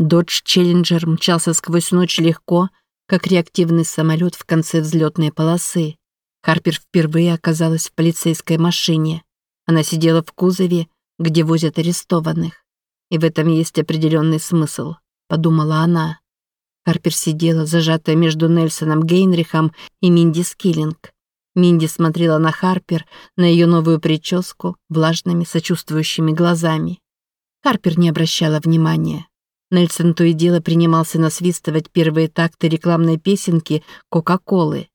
Додж Челленджер мчался сквозь ночь легко, как реактивный самолет в конце взлетной полосы. Харпер впервые оказалась в полицейской машине. Она сидела в кузове, где возят арестованных. И в этом есть определенный смысл, подумала она. Харпер сидела, зажатая между Нельсоном Гейнрихом и Минди Скиллинг. Минди смотрела на Харпер, на ее новую прическу, влажными, сочувствующими глазами. Харпер не обращала внимания. Нельсон то и дело принимался насвистывать первые такты рекламной песенки «Кока-колы».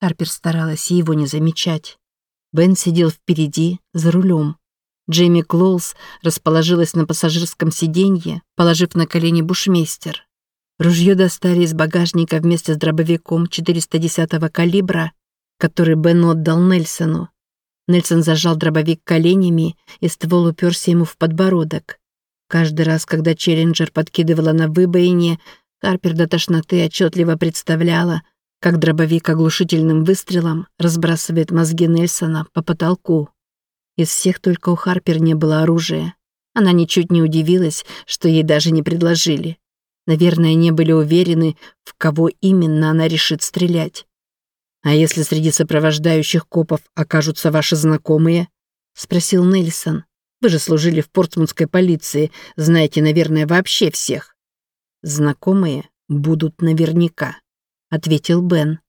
Харпер старалась его не замечать. Бен сидел впереди, за рулем. Джейми Клоулс расположилась на пассажирском сиденье, положив на колени бушмейстер. Ружье достали из багажника вместе с дробовиком 410-го калибра, который Бен отдал Нельсону. Нельсон зажал дробовик коленями, и ствол уперся ему в подбородок. Каждый раз, когда Челленджер подкидывала на выбоине, Карпер до тошноты отчетливо представляла, как дробовик оглушительным выстрелом разбрасывает мозги Нельсона по потолку. Из всех только у Харпер не было оружия. Она ничуть не удивилась, что ей даже не предложили. Наверное, не были уверены, в кого именно она решит стрелять. «А если среди сопровождающих копов окажутся ваши знакомые?» — спросил Нельсон. Вы же служили в портсмутской полиции, знаете, наверное, вообще всех». «Знакомые будут наверняка», — ответил Бен.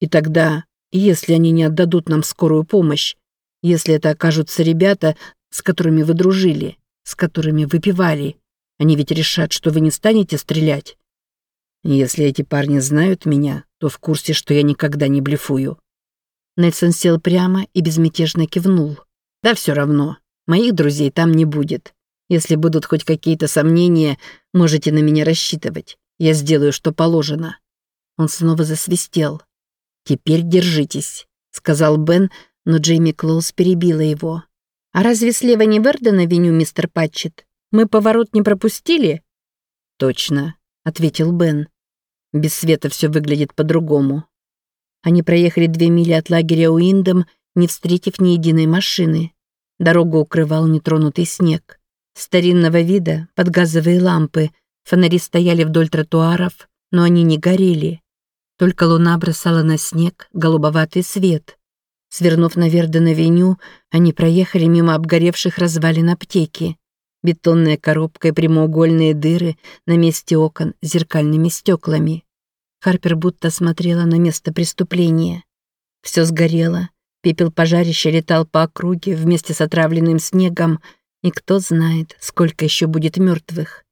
«И тогда, если они не отдадут нам скорую помощь, если это окажутся ребята, с которыми вы дружили, с которыми выпивали, они ведь решат, что вы не станете стрелять. Если эти парни знают меня, то в курсе, что я никогда не блефую». Нельсон сел прямо и безмятежно кивнул. «Да все равно. Моих друзей там не будет. Если будут хоть какие-то сомнения, можете на меня рассчитывать. Я сделаю, что положено». Он снова засвистел. «Теперь держитесь», — сказал Бен, но Джейми Клоуз перебила его. «А разве слева не Вердена виню, мистер Патчет? Мы поворот не пропустили?» «Точно», — ответил Бен. «Без света все выглядит по-другому». Они проехали две мили от лагеря Уиндом, не встретив ни единой машины. Дорогу укрывал нетронутый снег. Старинного вида, под газовые лампы, фонари стояли вдоль тротуаров, но они не горели. Только луна бросала на снег голубоватый свет. Свернув на Верден-авеню, они проехали мимо обгоревших развалин аптеки. Бетонная коробка и прямоугольные дыры на месте окон с зеркальными стеклами. Харпер будто смотрела на место преступления. Все сгорело, Пепел пожарища летал по округе вместе с отравленным снегом, и кто знает, сколько еще будет мертвых.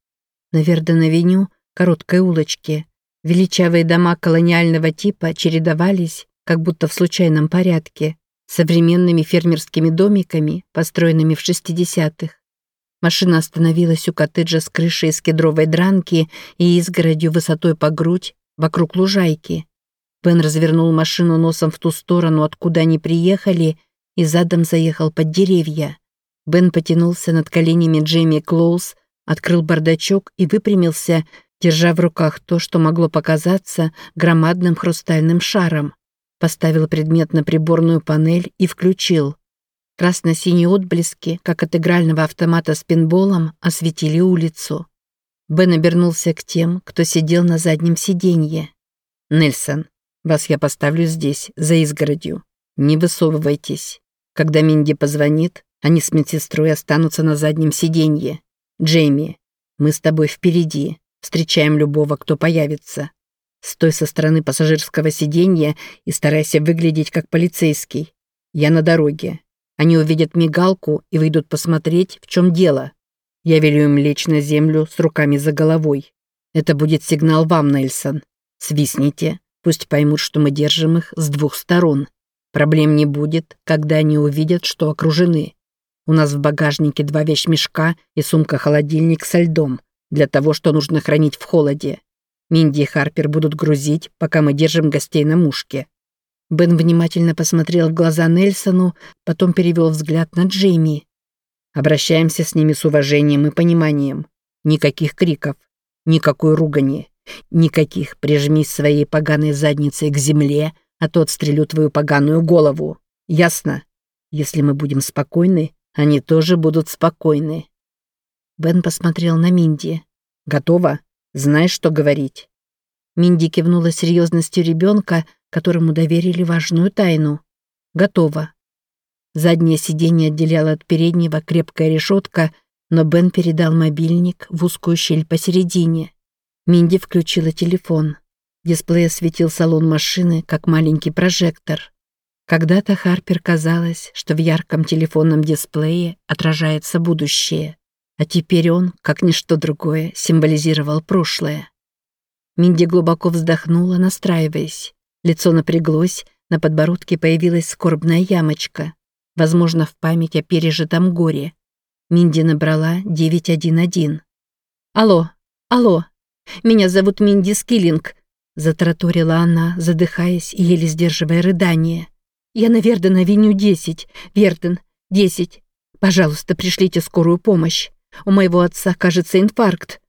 На Верден-авеню, короткой улочке, величавые дома колониального типа чередовались, как будто в случайном порядке, современными фермерскими домиками, построенными в 60-х. Машина остановилась у коттеджа с крышей из кедровой дранки и изгородью высотой по грудь вокруг лужайки. Бен развернул машину носом в ту сторону, откуда они приехали, и задом заехал под деревья. Бен потянулся над коленями Джейми Клоуз, открыл бардачок и выпрямился, держа в руках то, что могло показаться громадным хрустальным шаром. Поставил предмет на приборную панель и включил. Красно-синие отблески, как от игрального автомата с пинболом, осветили улицу. Бен обернулся к тем, кто сидел на заднем сиденье. «Нельсон, вас я поставлю здесь, за изгородью. Не высовывайтесь. Когда Минди позвонит, они с медсестрой останутся на заднем сиденье. Джейми, мы с тобой впереди. Встречаем любого, кто появится. Стой со стороны пассажирского сиденья и старайся выглядеть как полицейский. Я на дороге. Они увидят мигалку и выйдут посмотреть, в чем дело. Я велю им лечь на землю с руками за головой. Это будет сигнал вам, Нельсон. Свистните, Пусть поймут, что мы держим их с двух сторон. Проблем не будет, когда они увидят, что окружены. У нас в багажнике два вещмешка и сумка-холодильник со льдом, для того, что нужно хранить в холоде. Минди и Харпер будут грузить, пока мы держим гостей на мушке». Бен внимательно посмотрел в глаза Нельсону, потом перевел взгляд на Джейми. «Обращаемся с ними с уважением и пониманием. Никаких криков, никакой ругани. Никаких прижмись своей поганой задницей к земле, а то отстрелю твою поганую голову. Ясно? Если мы будем спокойны, они тоже будут спокойны. Бен посмотрел на Минди. Готова? Знаешь, что говорить?» Минди кивнула серьезностью ребенка, которому доверили важную тайну. «Готово». Заднее сиденье отделяло от переднего крепкая решетка, но Бен передал мобильник в узкую щель посередине. Минди включила телефон. Дисплей осветил салон машины, как маленький прожектор. Когда-то Харпер казалось, что в ярком телефонном дисплее отражается будущее, а теперь он, как ничто другое, символизировал прошлое. Минди глубоко вздохнула, настраиваясь. Лицо напряглось, на подбородке появилась скорбная ямочка. Возможно, в память о пережитом горе. Минди набрала 911. «Алло, алло, меня зовут Минди Скиллинг», затраторила она, задыхаясь и еле сдерживая рыдание. «Я на Вердена виню 10. Верден, 10. Пожалуйста, пришлите скорую помощь. У моего отца, кажется, инфаркт».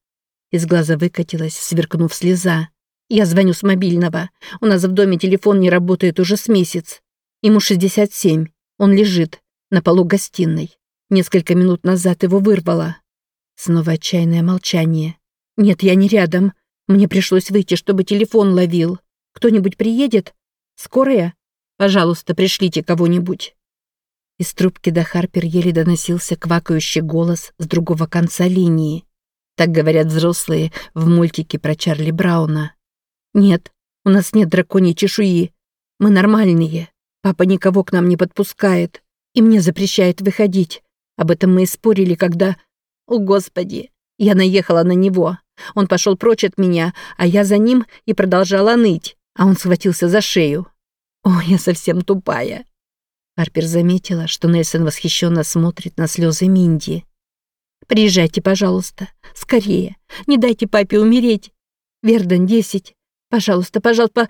Из глаза выкатилась, сверкнув слеза. «Я звоню с мобильного. У нас в доме телефон не работает уже с месяц. Ему 67. Он лежит на полу гостиной. Несколько минут назад его вырвало. Снова отчаянное молчание. «Нет, я не рядом. Мне пришлось выйти, чтобы телефон ловил. Кто-нибудь приедет? Скорая? Пожалуйста, пришлите кого-нибудь». Из трубки до Харпер еле доносился квакающий голос с другого конца линии. Так говорят взрослые в мультике про Чарли Брауна. «Нет, у нас нет драконьей чешуи. Мы нормальные. Папа никого к нам не подпускает и мне запрещает выходить. Об этом мы и спорили, когда... О, Господи! Я наехала на него. Он пошел прочь от меня, а я за ним и продолжала ныть, а он схватился за шею. О, я совсем тупая. Арпер заметила, что Нельсон восхищенно смотрит на слезы Минди. «Приезжайте, пожалуйста, скорее. Не дайте папе умереть. Верден, десять. Пожалуйста, пожалуйста,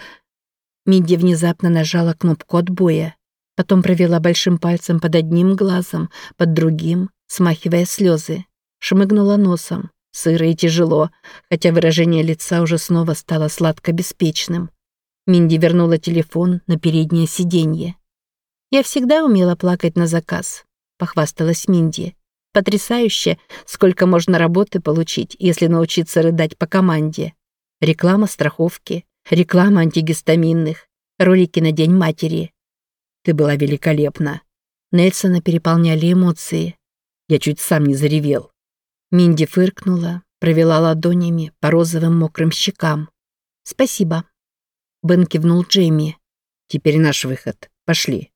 Минди внезапно нажала кнопку отбоя. Потом провела большим пальцем под одним глазом, под другим, смахивая слезы. Шмыгнула носом. Сыро и тяжело, хотя выражение лица уже снова стало сладко-беспечным. Минди вернула телефон на переднее сиденье. «Я всегда умела плакать на заказ», — похвасталась Минди. «Потрясающе, сколько можно работы получить, если научиться рыдать по команде. Реклама страховки, Реклама антигистаминных, ролики на День матери. Ты была великолепна. Нельсона переполняли эмоции. Я чуть сам не заревел. Минди фыркнула, провела ладонями по розовым мокрым щекам. «Спасибо». Бен кивнул Джейми. «Теперь наш выход. Пошли».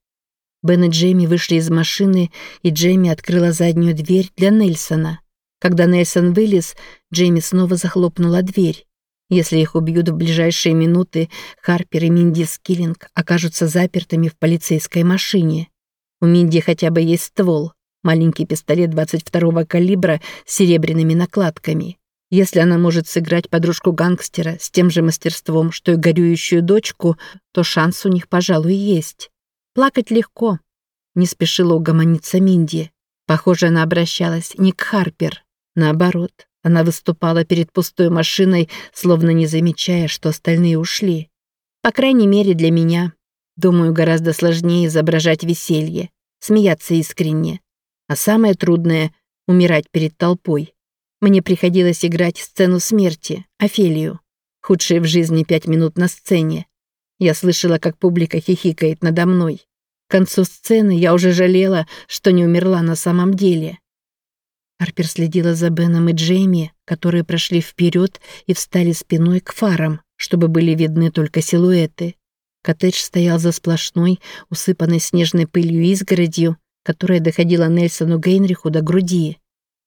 Бен и Джейми вышли из машины, и Джейми открыла заднюю дверь для Нельсона. Когда Нельсон вылез, Джейми снова захлопнула дверь. Если их убьют в ближайшие минуты, Харпер и Минди Скиллинг окажутся запертыми в полицейской машине. У Минди хотя бы есть ствол, маленький пистолет 22-го калибра с серебряными накладками. Если она может сыграть подружку гангстера с тем же мастерством, что и горюющую дочку, то шанс у них, пожалуй, есть. Плакать легко. Не спешила угомониться Минди. Похоже, она обращалась не к Харпер. Наоборот, она выступала перед пустой машиной, словно не замечая, что остальные ушли. По крайней мере, для меня. Думаю, гораздо сложнее изображать веселье, смеяться искренне. А самое трудное — умирать перед толпой. Мне приходилось играть сцену смерти, Офелию. Худшие в жизни пять минут на сцене. Я слышала, как публика хихикает надо мной. К концу сцены я уже жалела, что не умерла на самом деле. Харпер следила за Беном и Джейми, которые прошли вперед и встали спиной к фарам, чтобы были видны только силуэты. Коттедж стоял за сплошной, усыпанной снежной пылью изгородью, которая доходила Нельсону Гейнриху до груди.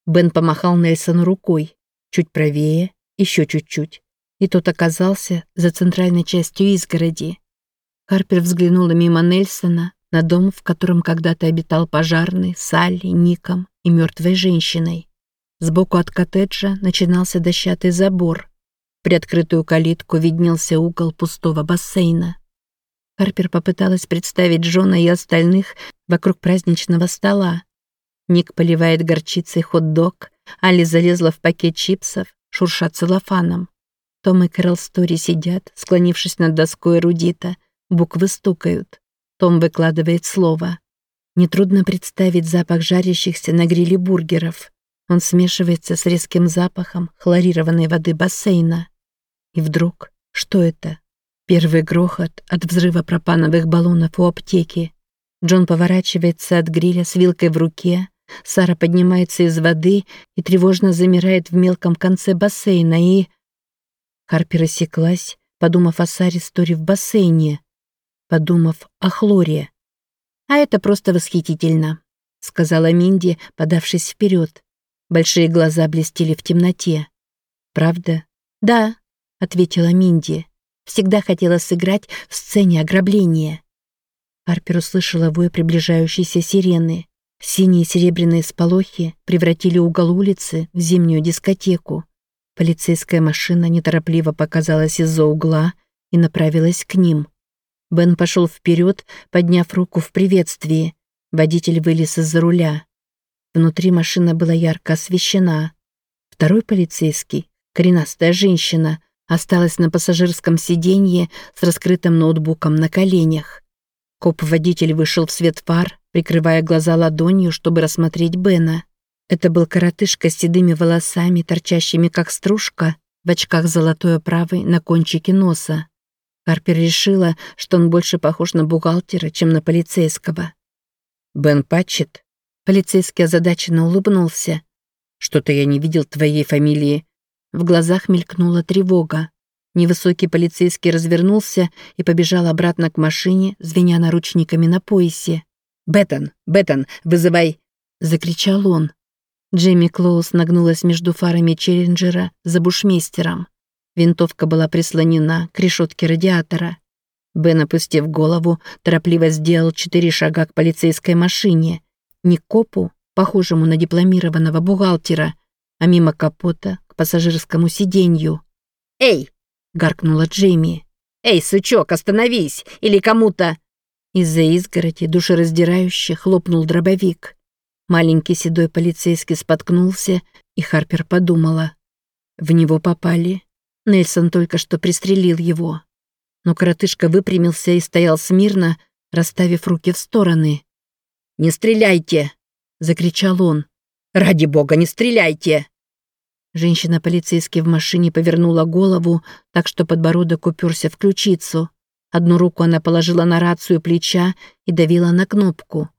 Бен помахал Нельсону рукой. Чуть правее, еще чуть-чуть. И тот оказался за центральной частью изгороди. Харпер взглянула мимо Нельсона на дом, в котором когда-то обитал пожарный, Салли, Ником и мертвой женщиной. Сбоку от коттеджа начинался дощатый забор. Приоткрытую калитку виднелся угол пустого бассейна. Харпер попыталась представить Джона и остальных вокруг праздничного стола. Ник поливает горчицей хот-дог, Али залезла в пакет чипсов, шурша целлофаном. Том и Кэрол Стори сидят, склонившись над доской эрудита, буквы стукают. Том выкладывает слово. Нетрудно представить запах жарящихся на гриле бургеров. Он смешивается с резким запахом хлорированной воды бассейна. И вдруг, что это? Первый грохот от взрыва пропановых баллонов у аптеки. Джон поворачивается от гриля с вилкой в руке. Сара поднимается из воды и тревожно замирает в мелком конце бассейна и... Харпер осеклась, подумав о Саре Стори в бассейне, подумав о Хлоре. «А это просто восхитительно», — сказала Минди, подавшись вперед. Большие глаза блестели в темноте. «Правда?» «Да», — ответила Минди. «Всегда хотела сыграть в сцене ограбления». Харпер услышала вой приближающейся сирены. Синие серебряные сполохи превратили угол улицы в зимнюю дискотеку. Полицейская машина неторопливо показалась из-за угла и направилась к ним. Бен пошел вперед, подняв руку в приветствии. Водитель вылез из-за руля. Внутри машина была ярко освещена. Второй полицейский, коренастая женщина, осталась на пассажирском сиденье с раскрытым ноутбуком на коленях. Коп-водитель вышел в свет фар, прикрывая глаза ладонью, чтобы рассмотреть Бена. Это был коротышка с седыми волосами, торчащими как стружка, в очках золотой оправы на кончике носа. Харпер решила, что он больше похож на бухгалтера, чем на полицейского. «Бен Патчет?» Полицейский озадаченно улыбнулся. «Что-то я не видел твоей фамилии». В глазах мелькнула тревога. Невысокий полицейский развернулся и побежал обратно к машине, звеня наручниками на поясе. «Беттон! Беттон! Вызывай!» — закричал он. Джейми Клоус нагнулась между фарами Челленджера за бушмейстером. Винтовка была прислонена к решетке радиатора. Бен, опустив голову, торопливо сделал четыре шага к полицейской машине. Не копу, похожему на дипломированного бухгалтера, а мимо капота пассажирскому сиденью. «Эй!» — гаркнула Джейми. «Эй, сучок, остановись! Или кому-то...» Из-за изгороди душераздирающе хлопнул дробовик. Маленький седой полицейский споткнулся, и Харпер подумала. В него попали. Нельсон только что пристрелил его. Но коротышка выпрямился и стоял смирно, расставив руки в стороны. «Не стреляйте!» — закричал он. «Ради бога, не стреляйте!» Женщина-полицейский в машине повернула голову, так что подбородок уперся в ключицу. Одну руку она положила на рацию плеча и давила на кнопку.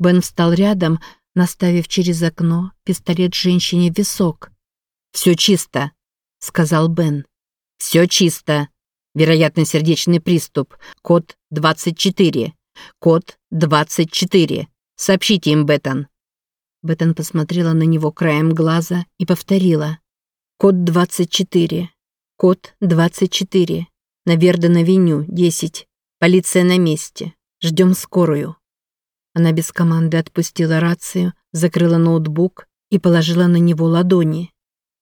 Бен встал рядом, наставив через окно пистолет женщине в висок. «Все чисто», — сказал Бен. «Все чисто. Вероятный сердечный приступ. Код 24. Код 24. Сообщите им, Беттон». Беттон посмотрела на него краем глаза и повторила. «Код 24. Код 24. На Верден-авеню, 10. Полиция на месте. Ждем скорую». Она без команды отпустила рацию, закрыла ноутбук и положила на него ладони.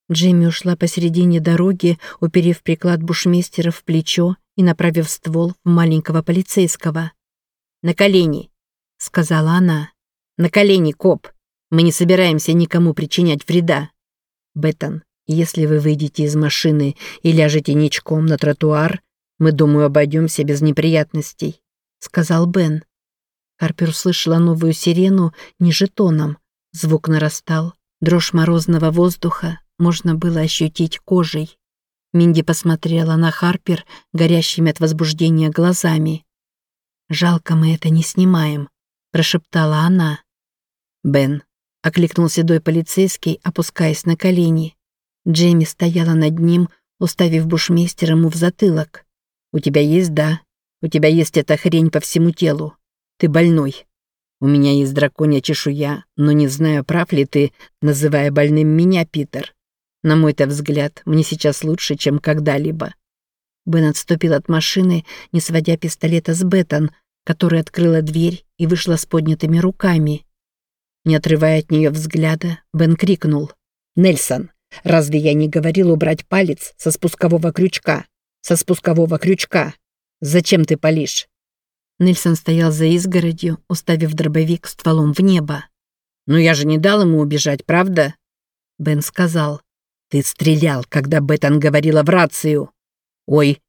Джейми ушла посередине дороги, уперев приклад бушмейстера в плечо и направив ствол в маленького полицейского. «На колени!» — сказала она. «На колени, коп! Мы не собираемся никому причинять вреда!» «Беттон, если вы выйдете из машины и ляжете ничком на тротуар, мы, думаю, обойдемся без неприятностей», — сказал Бен. Харпер услышала новую сирену ниже тоном. Звук нарастал. Дрожь морозного воздуха можно было ощутить кожей. Минди посмотрела на Харпер горящими от возбуждения глазами. «Жалко, мы это не снимаем», — прошептала она. «Бен», — окликнул седой полицейский, опускаясь на колени. Джейми стояла над ним, уставив бушмейстер ему в затылок. «У тебя есть, да? У тебя есть эта хрень по всему телу. Ты больной. У меня есть драконья чешуя, но не знаю, прав ли ты, называя больным меня, Питер. На мой-то взгляд, мне сейчас лучше, чем когда-либо». Бен отступил от машины, не сводя пистолета с Беттон, которая открыла дверь и вышла с поднятыми руками. Не отрывая от нее взгляда, Бен крикнул. «Нельсон, разве я не говорил убрать палец со спускового крючка? Со спускового крючка. Зачем ты палишь?» Нельсон стоял за изгородью, уставив дробовик стволом в небо. «Но я же не дал ему убежать, правда?» Бен сказал. «Ты стрелял, когда Беттон говорила в рацию!» «Ой!»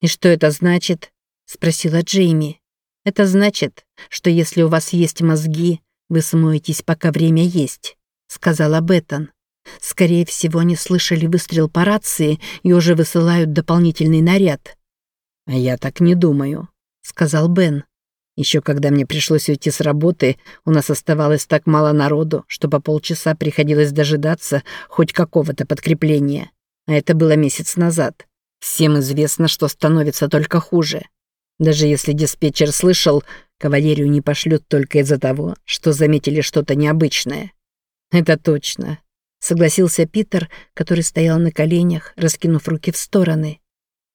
«И что это значит?» Спросила Джейми. «Это значит, что если у вас есть мозги, вы смоетесь, пока время есть. сказала Беттон. Скорее всего, они слышали выстрел по рации и уже высылают дополнительный наряд. «А я так не думаю», — сказал Бен. Еще когда мне пришлось уйти с работы, у нас оставалось так мало народу, что по полчаса приходилось дожидаться хоть какого-то подкрепления. А это было месяц назад. Всем известно, что становится только хуже. Даже если диспетчер слышал, кавалерию не пошлют только из-за того, что заметили что-то необычное. Это точно, согласился Питер, который стоял на коленях, раскинув руки в стороны.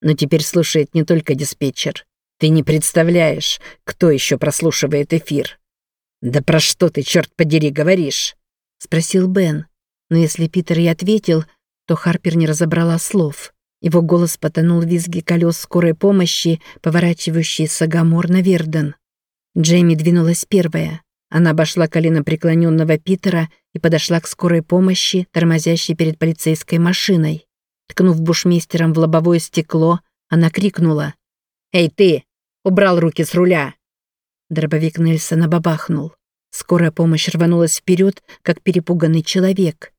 Но теперь слушает не только диспетчер. Ты не представляешь, кто еще прослушивает эфир. Да про что ты, черт подери, говоришь? спросил Бен. Но если Питер и ответил, то Харпер не разобрала слов. Его голос потонул в визге колес скорой помощи, поворачивающей Сагамор на Верден. Джейми двинулась первая. Она обошла колено преклоненного Питера и подошла к скорой помощи, тормозящей перед полицейской машиной. Ткнув бушмейстером в лобовое стекло, она крикнула. «Эй, ты! Убрал руки с руля!» Дробовик Нельсона бабахнул. Скорая помощь рванулась вперед, как перепуганный человек.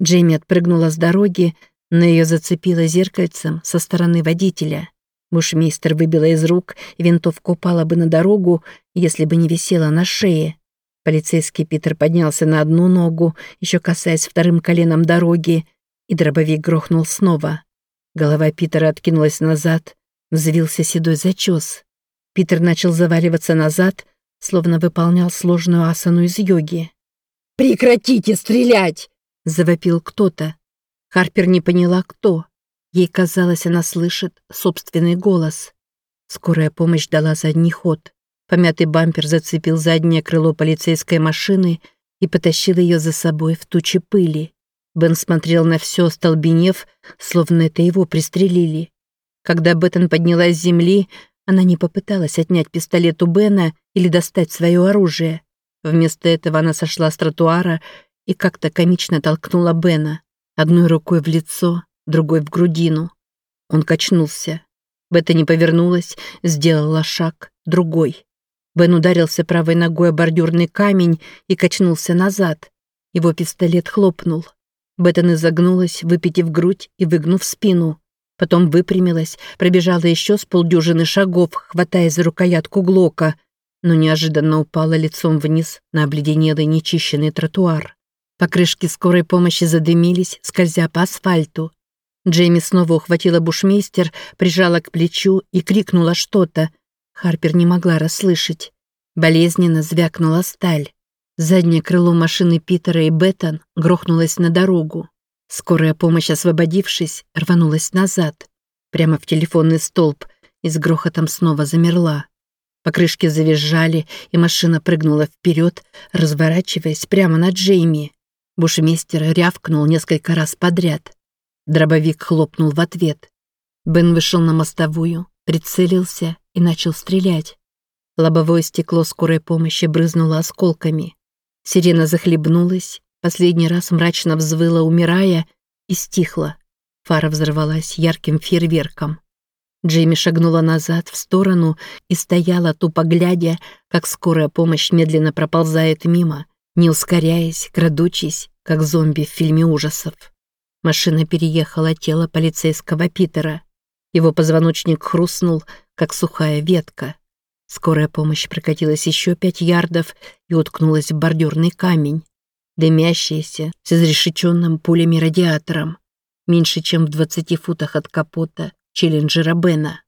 Джейми отпрыгнула с дороги, но ее зацепило зеркальцем со стороны водителя. Бушмейстер выбила из рук, и винтовка упала бы на дорогу, если бы не висела на шее. Полицейский Питер поднялся на одну ногу, еще касаясь вторым коленом дороги, и дробовик грохнул снова. Голова Питера откинулась назад, взвился седой зачес. Питер начал заваливаться назад, словно выполнял сложную асану из йоги. «Прекратите стрелять!» — завопил кто-то. Харпер не поняла, кто. Ей казалось, она слышит собственный голос. Скорая помощь дала задний ход. Помятый бампер зацепил заднее крыло полицейской машины и потащил ее за собой в тучи пыли. Бен смотрел на все, столбенев, словно это его пристрелили. Когда Беттон поднялась с земли, она не попыталась отнять пистолет у Бена или достать свое оружие. Вместо этого она сошла с тротуара и как-то комично толкнула Бена. Одной рукой в лицо, другой в грудину. Он качнулся. Бета не повернулась, сделала шаг, другой. Бен ударился правой ногой о бордюрный камень и качнулся назад. Его пистолет хлопнул. Беттон изогнулась, выпитив грудь и выгнув спину. Потом выпрямилась, пробежала еще с полдюжины шагов, хватая за рукоятку Глока, но неожиданно упала лицом вниз на обледенелый нечищенный тротуар. Покрышки скорой помощи задымились, скользя по асфальту. Джейми снова ухватила бушмейстер, прижала к плечу и крикнула что-то. Харпер не могла расслышать. Болезненно звякнула сталь. Заднее крыло машины Питера и Беттон грохнулось на дорогу. Скорая помощь, освободившись, рванулась назад, прямо в телефонный столб, и с грохотом снова замерла. Покрышки завизжали, и машина прыгнула вперед, разворачиваясь прямо на Джейми. Бушмейстер рявкнул несколько раз подряд. Дробовик хлопнул в ответ. Бен вышел на мостовую, прицелился и начал стрелять. Лобовое стекло скорой помощи брызнуло осколками. Сирена захлебнулась, последний раз мрачно взвыла, умирая, и стихла. Фара взорвалась ярким фейерверком. Джейми шагнула назад, в сторону, и стояла, тупо глядя, как скорая помощь медленно проползает мимо, не ускоряясь, крадучись, как зомби в фильме ужасов. Машина переехала тело полицейского Питера. Его позвоночник хрустнул, как сухая ветка. Скорая помощь прокатилась еще пять ярдов и уткнулась в бордюрный камень, дымящийся с изрешеченным пулями радиатором, меньше чем в двадцати футах от капота Челленджера Бена.